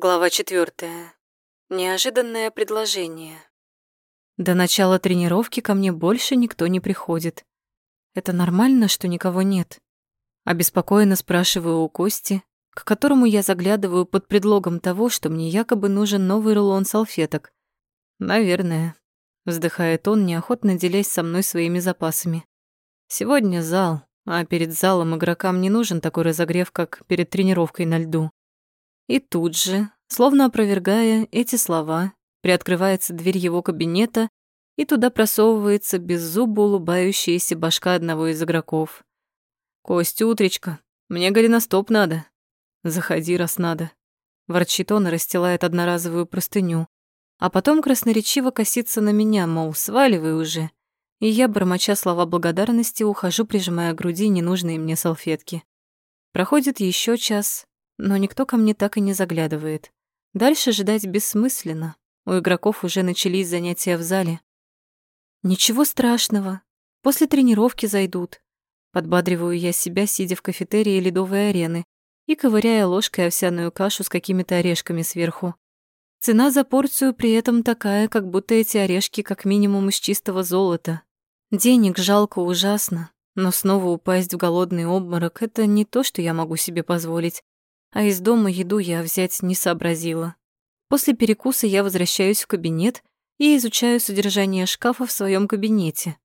Глава четвертая. Неожиданное предложение. До начала тренировки ко мне больше никто не приходит. Это нормально, что никого нет? Обеспокоенно спрашиваю у Кости, к которому я заглядываю под предлогом того, что мне якобы нужен новый рулон салфеток. Наверное. Вздыхает он, неохотно делясь со мной своими запасами. Сегодня зал, а перед залом игрокам не нужен такой разогрев, как перед тренировкой на льду. И тут же, словно опровергая эти слова, приоткрывается дверь его кабинета, и туда просовывается беззубо улыбающаяся башка одного из игроков. «Костя, утречка, мне голеностоп надо». «Заходи, раз надо». Ворчит он и расстилает одноразовую простыню, а потом красноречиво косится на меня, мол, сваливай уже. И я, бормоча слова благодарности, ухожу, прижимая к груди ненужные мне салфетки. Проходит еще час, но никто ко мне так и не заглядывает. Дальше ждать бессмысленно. У игроков уже начались занятия в зале. Ничего страшного. После тренировки зайдут. Подбадриваю я себя, сидя в кафетерии ледовой арены и ковыряя ложкой овсяную кашу с какими-то орешками сверху. Цена за порцию при этом такая, как будто эти орешки как минимум из чистого золота. Денег жалко ужасно, но снова упасть в голодный обморок — это не то, что я могу себе позволить а из дома еду я взять не сообразила. После перекуса я возвращаюсь в кабинет и изучаю содержание шкафа в своем кабинете.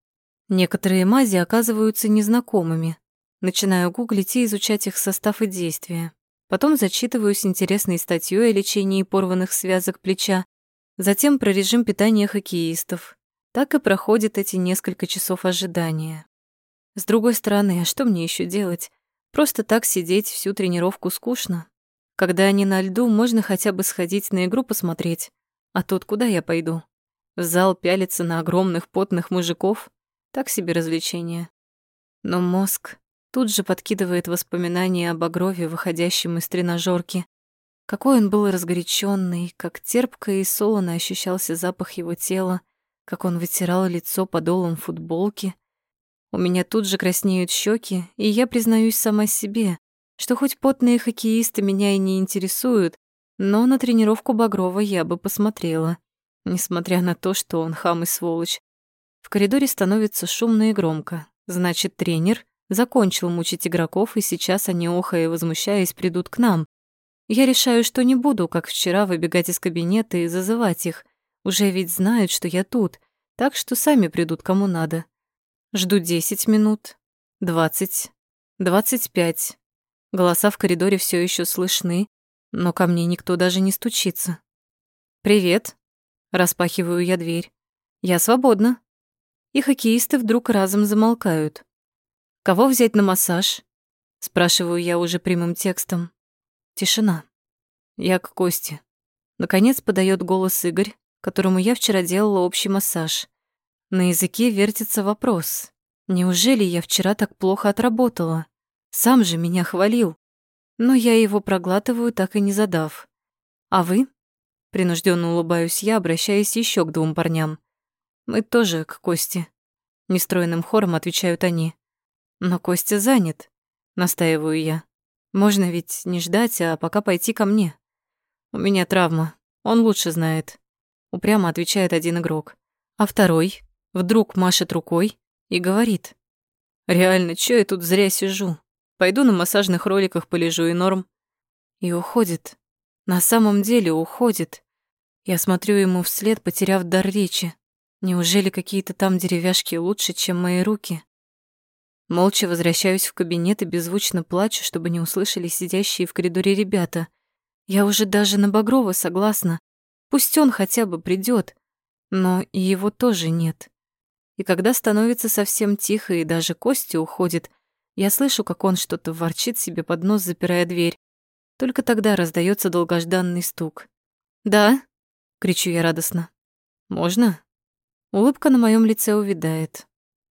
Некоторые мази оказываются незнакомыми. Начинаю гуглить и изучать их состав и действия. Потом зачитываюсь интересной статьей о лечении порванных связок плеча, затем про режим питания хоккеистов. Так и проходят эти несколько часов ожидания. С другой стороны, а что мне еще делать? Просто так сидеть всю тренировку скучно. Когда они на льду, можно хотя бы сходить на игру посмотреть. А тут куда я пойду? В зал пялиться на огромных потных мужиков? Так себе развлечение. Но мозг тут же подкидывает воспоминания об Багрове, выходящем из тренажерки. Какой он был разгоряченный, как терпко и солоно ощущался запах его тела, как он вытирал лицо подолом футболки, у меня тут же краснеют щеки, и я признаюсь сама себе, что хоть потные хоккеисты меня и не интересуют, но на тренировку Багрова я бы посмотрела, несмотря на то, что он хам и сволочь. В коридоре становится шумно и громко. Значит, тренер закончил мучить игроков, и сейчас они, охая и возмущаясь, придут к нам. Я решаю, что не буду, как вчера, выбегать из кабинета и зазывать их. Уже ведь знают, что я тут, так что сами придут кому надо. Жду десять минут, двадцать, двадцать пять. Голоса в коридоре все еще слышны, но ко мне никто даже не стучится. «Привет», — распахиваю я дверь. «Я свободна». И хоккеисты вдруг разом замолкают. «Кого взять на массаж?» — спрашиваю я уже прямым текстом. Тишина. Я к Косте. Наконец подает голос Игорь, которому я вчера делала общий массаж. На языке вертится вопрос. Неужели я вчера так плохо отработала? Сам же меня хвалил. Но я его проглатываю, так и не задав. А вы? Принужденно улыбаюсь я, обращаясь еще к двум парням. Мы тоже к Косте. Нестроенным хором отвечают они. Но Костя занят, настаиваю я. Можно ведь не ждать, а пока пойти ко мне. У меня травма, он лучше знает. Упрямо отвечает один игрок. А второй Вдруг машет рукой и говорит. «Реально, чё я тут зря сижу? Пойду на массажных роликах полежу и норм». И уходит. На самом деле уходит. Я смотрю ему вслед, потеряв дар речи. Неужели какие-то там деревяшки лучше, чем мои руки? Молча возвращаюсь в кабинет и беззвучно плачу, чтобы не услышали сидящие в коридоре ребята. Я уже даже на Багрова согласна. Пусть он хотя бы придет, но его тоже нет. И когда становится совсем тихо и даже Костя уходит, я слышу, как он что-то ворчит себе под нос, запирая дверь. Только тогда раздается долгожданный стук. «Да?» — кричу я радостно. «Можно?» Улыбка на моем лице увядает.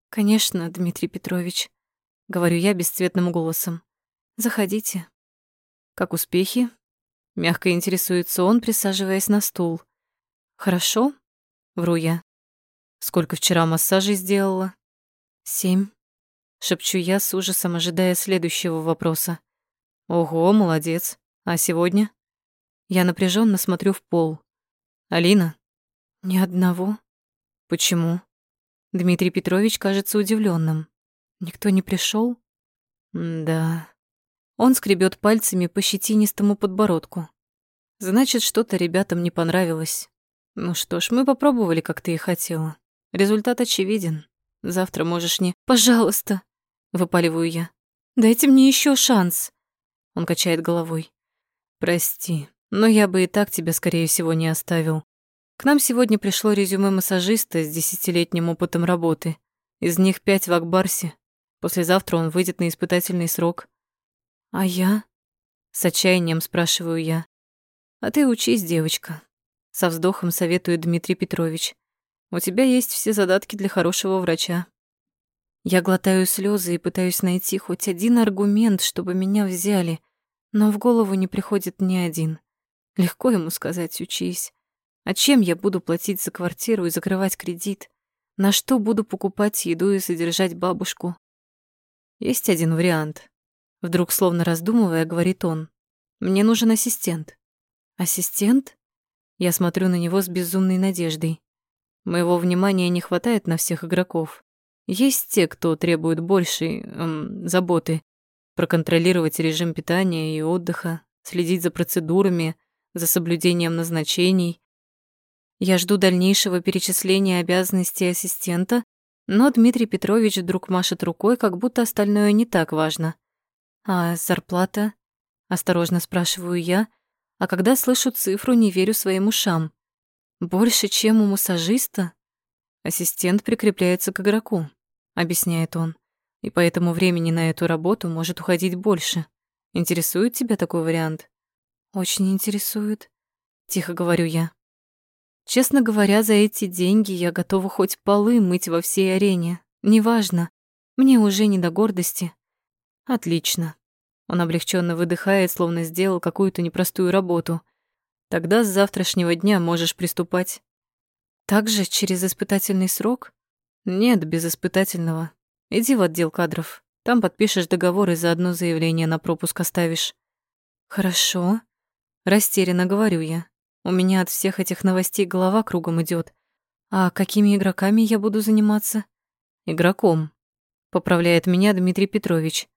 «Конечно, Дмитрий Петрович», — говорю я бесцветным голосом. «Заходите». «Как успехи?» — мягко интересуется он, присаживаясь на стул. «Хорошо?» — вру я. Сколько вчера массажей сделала? Семь. Шепчу я с ужасом, ожидая следующего вопроса. Ого, молодец. А сегодня? Я напряженно смотрю в пол. «Алина?» «Ни одного». «Почему?» Дмитрий Петрович кажется удивленным. «Никто не пришел? «Да». Он скребет пальцами по щетинистому подбородку. «Значит, что-то ребятам не понравилось. Ну что ж, мы попробовали, как ты и хотела. Результат очевиден. Завтра можешь не... Пожалуйста!» Выпаливаю я. «Дайте мне еще шанс!» Он качает головой. «Прости, но я бы и так тебя, скорее всего, не оставил. К нам сегодня пришло резюме массажиста с десятилетним опытом работы. Из них пять в Акбарсе. Послезавтра он выйдет на испытательный срок. А я? С отчаянием спрашиваю я. А ты учись, девочка. Со вздохом советует Дмитрий Петрович. У тебя есть все задатки для хорошего врача. Я глотаю слезы и пытаюсь найти хоть один аргумент, чтобы меня взяли, но в голову не приходит ни один. Легко ему сказать «учись». А чем я буду платить за квартиру и закрывать кредит? На что буду покупать еду и содержать бабушку? Есть один вариант. Вдруг, словно раздумывая, говорит он. Мне нужен ассистент. Ассистент? Я смотрю на него с безумной надеждой. Моего внимания не хватает на всех игроков. Есть те, кто требует большей эм, заботы. Проконтролировать режим питания и отдыха, следить за процедурами, за соблюдением назначений, я жду дальнейшего перечисления обязанностей ассистента, но Дмитрий Петрович вдруг машет рукой, как будто остальное не так важно. «А зарплата?» — осторожно спрашиваю я, а когда слышу цифру, не верю своим ушам. «Больше, чем у массажиста?» «Ассистент прикрепляется к игроку», — объясняет он, «и поэтому времени на эту работу может уходить больше. Интересует тебя такой вариант?» «Очень интересует», — тихо говорю я. Честно говоря, за эти деньги я готова хоть полы мыть во всей арене. Неважно. Мне уже не до гордости. Отлично. Он облегченно выдыхает, словно сделал какую-то непростую работу. Тогда с завтрашнего дня можешь приступать. Также через испытательный срок? Нет, без испытательного. Иди в отдел кадров. Там подпишешь договор и заодно заявление на пропуск оставишь. Хорошо. Растерянно говорю я. У меня от всех этих новостей голова кругом идет. А какими игроками я буду заниматься? Игроком. Поправляет меня Дмитрий Петрович.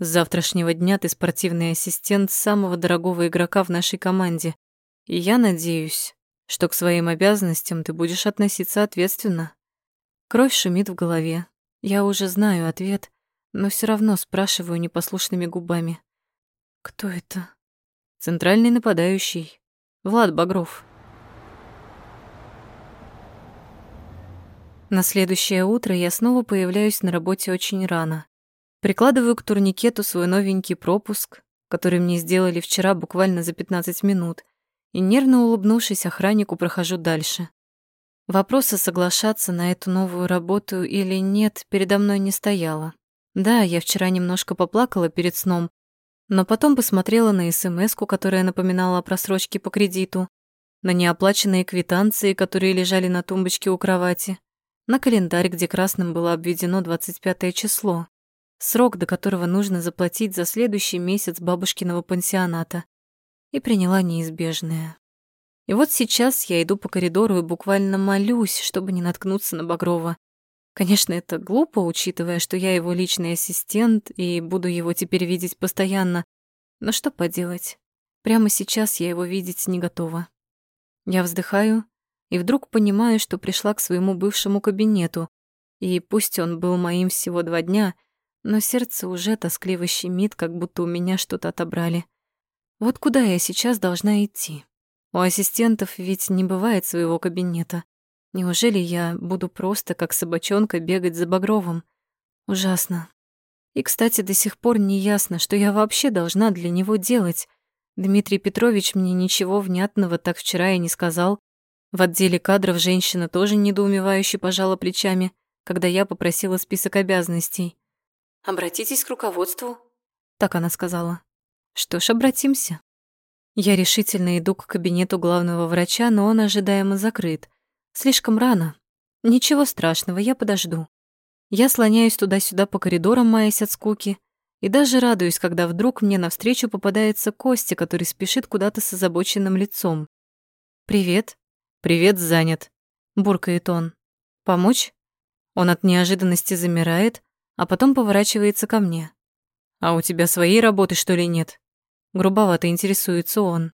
С завтрашнего дня ты спортивный ассистент самого дорогого игрока в нашей команде. И я надеюсь, что к своим обязанностям ты будешь относиться ответственно. Кровь шумит в голове. Я уже знаю ответ, но все равно спрашиваю непослушными губами. Кто это? Центральный нападающий, Влад Багров. На следующее утро я снова появляюсь на работе очень рано. Прикладываю к турникету свой новенький пропуск, который мне сделали вчера буквально за 15 минут, и нервно улыбнувшись охраннику, прохожу дальше. Вопроса соглашаться на эту новую работу или нет передо мной не стояло. Да, я вчера немножко поплакала перед сном, но потом посмотрела на смс которая напоминала о просрочке по кредиту, на неоплаченные квитанции, которые лежали на тумбочке у кровати, на календарь, где красным было обведено 25 число, срок, до которого нужно заплатить за следующий месяц бабушкиного пансионата, и приняла неизбежное. И вот сейчас я иду по коридору и буквально молюсь, чтобы не наткнуться на Багрова. Конечно, это глупо, учитывая, что я его личный ассистент и буду его теперь видеть постоянно. Но что поделать? Прямо сейчас я его видеть не готова. Я вздыхаю и вдруг понимаю, что пришла к своему бывшему кабинету. И пусть он был моим всего два дня, но сердце уже тоскливо щемит, как будто у меня что-то отобрали. Вот куда я сейчас должна идти? У ассистентов ведь не бывает своего кабинета. Неужели я буду просто как собачонка бегать за Багровым? Ужасно. И, кстати, до сих пор не ясно, что я вообще должна для него делать. Дмитрий Петрович мне ничего внятного так вчера и не сказал. В отделе кадров женщина тоже недоумевающе пожала плечами, когда я попросила список обязанностей. «Обратитесь к руководству», — так она сказала. «Что ж, обратимся». Я решительно иду к кабинету главного врача, но он ожидаемо закрыт. Слишком рано. Ничего страшного, я подожду. Я слоняюсь туда-сюда по коридорам, маясь от скуки, И даже радуюсь, когда вдруг мне навстречу попадается Костя, который спешит куда-то с озабоченным лицом. «Привет». «Привет, занят», — буркает он. «Помочь?» Он от неожиданности замирает, а потом поворачивается ко мне. «А у тебя своей работы, что ли, нет?» Грубовато интересуется он.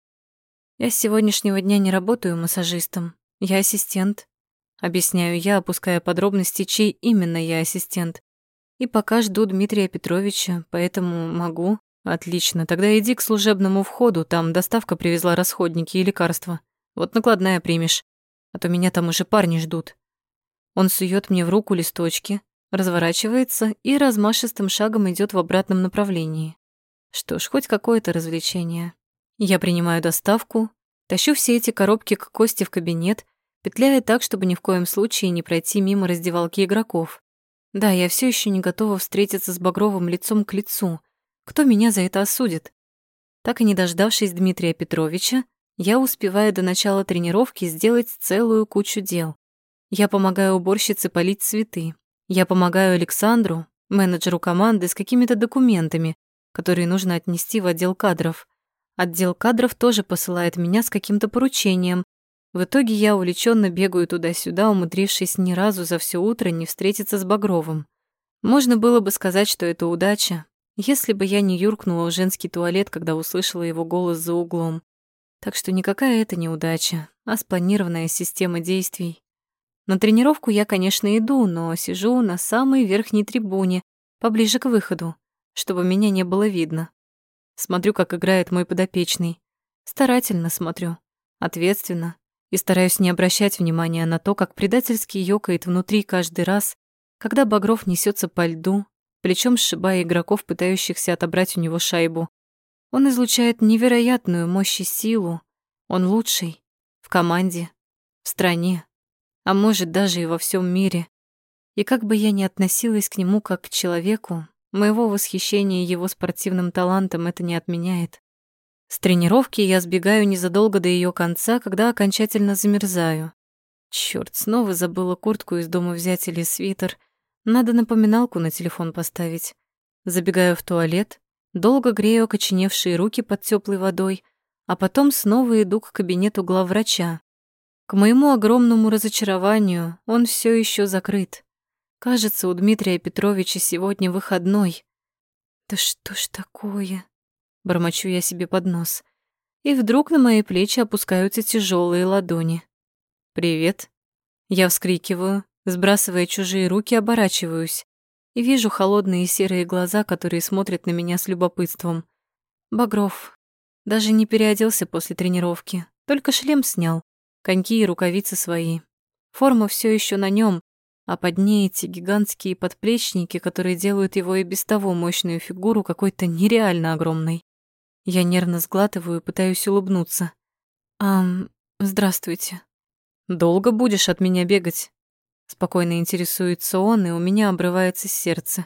«Я с сегодняшнего дня не работаю массажистом. Я ассистент». Объясняю я, опуская подробности, чей именно я ассистент. И пока жду Дмитрия Петровича, поэтому могу. Отлично, тогда иди к служебному входу, там доставка привезла расходники и лекарства. Вот накладная примешь, а то меня там уже парни ждут. Он сует мне в руку листочки, разворачивается и размашистым шагом идет в обратном направлении. Что ж, хоть какое-то развлечение. Я принимаю доставку, тащу все эти коробки к Косте в кабинет, петляя так, чтобы ни в коем случае не пройти мимо раздевалки игроков. Да, я все еще не готова встретиться с Багровым лицом к лицу. Кто меня за это осудит? Так и не дождавшись Дмитрия Петровича, я успеваю до начала тренировки сделать целую кучу дел. Я помогаю уборщице полить цветы. Я помогаю Александру, менеджеру команды, с какими-то документами, которые нужно отнести в отдел кадров. Отдел кадров тоже посылает меня с каким-то поручением. В итоге я увлеченно бегаю туда-сюда, умудрившись ни разу за все утро не встретиться с Багровым. Можно было бы сказать, что это удача, если бы я не юркнула в женский туалет, когда услышала его голос за углом. Так что никакая это не удача, а спланированная система действий. На тренировку я, конечно, иду, но сижу на самой верхней трибуне, поближе к выходу чтобы меня не было видно. Смотрю, как играет мой подопечный. Старательно смотрю, ответственно, и стараюсь не обращать внимания на то, как предательски ёкает внутри каждый раз, когда Багров несется по льду, плечом сшибая игроков, пытающихся отобрать у него шайбу. Он излучает невероятную мощь и силу. Он лучший в команде, в стране, а может даже и во всем мире. И как бы я ни относилась к нему как к человеку, Моего восхищения его спортивным талантом это не отменяет. С тренировки я сбегаю незадолго до ее конца, когда окончательно замерзаю. Черт, снова забыла куртку из дома взять или свитер. Надо напоминалку на телефон поставить. Забегаю в туалет, долго грею окоченевшие руки под теплой водой, а потом снова иду к кабинету главврача. К моему огромному разочарованию он все еще закрыт. Кажется, у Дмитрия Петровича сегодня выходной. Да что ж такое? Бормочу я себе под нос. И вдруг на мои плечи опускаются тяжелые ладони. «Привет». Я вскрикиваю, сбрасывая чужие руки, оборачиваюсь и вижу холодные серые глаза, которые смотрят на меня с любопытством. Багров даже не переоделся после тренировки, только шлем снял, коньки и рукавицы свои. Форма все еще на нем, а под ней эти гигантские подплечники, которые делают его и без того мощную фигуру какой-то нереально огромной. Я нервно сглатываю пытаюсь улыбнуться. «Ам, здравствуйте. Долго будешь от меня бегать?» Спокойно интересуется он, и у меня обрывается сердце.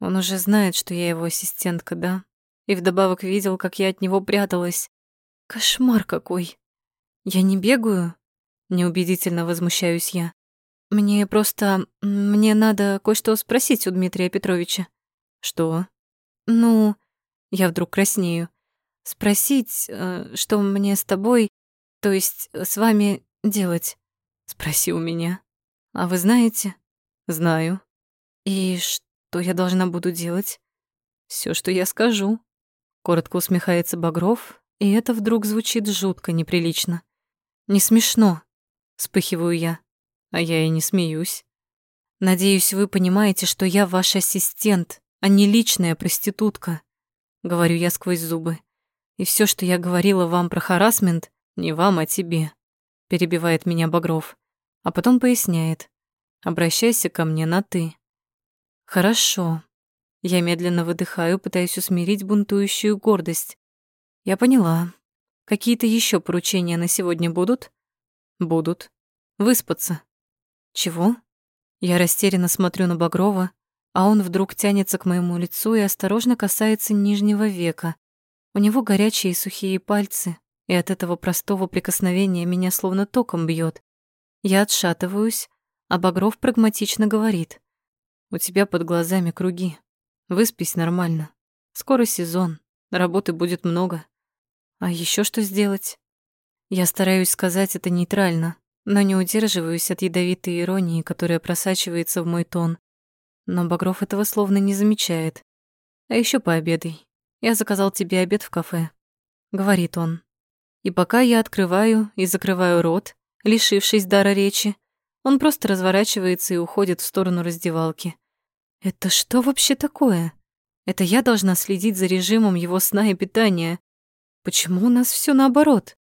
Он уже знает, что я его ассистентка, да? И вдобавок видел, как я от него пряталась. Кошмар какой. Я не бегаю? Неубедительно возмущаюсь я. Мне просто... Мне надо кое-что спросить у Дмитрия Петровича. Что? Ну, я вдруг краснею. Спросить, э, что мне с тобой, то есть с вами делать? Спроси у меня. А вы знаете? Знаю. И что я должна буду делать? Все, что я скажу. Коротко усмехается Багров, и это вдруг звучит жутко неприлично. Не смешно, вспыхиваю я а я и не смеюсь. Надеюсь, вы понимаете, что я ваш ассистент, а не личная проститутка, говорю я сквозь зубы. И все, что я говорила вам про харасмент, не вам, а тебе, перебивает меня Багров, а потом поясняет. Обращайся ко мне на ты. Хорошо. Я медленно выдыхаю, пытаясь усмирить бунтующую гордость. Я поняла. Какие-то еще поручения на сегодня будут? Будут. Выспаться. «Чего?» Я растерянно смотрю на Багрова, а он вдруг тянется к моему лицу и осторожно касается нижнего века. У него горячие и сухие пальцы, и от этого простого прикосновения меня словно током бьет. Я отшатываюсь, а Багров прагматично говорит. «У тебя под глазами круги. Выспись нормально. Скоро сезон, работы будет много. А еще что сделать? Я стараюсь сказать это нейтрально, но не удерживаюсь от ядовитой иронии, которая просачивается в мой тон. Но Багров этого словно не замечает. А еще пообедай. Я заказал тебе обед в кафе, говорит он. И пока я открываю и закрываю рот, лишившись дара речи, он просто разворачивается и уходит в сторону раздевалки. Это что вообще такое? Это я должна следить за режимом его сна и питания. Почему у нас все наоборот?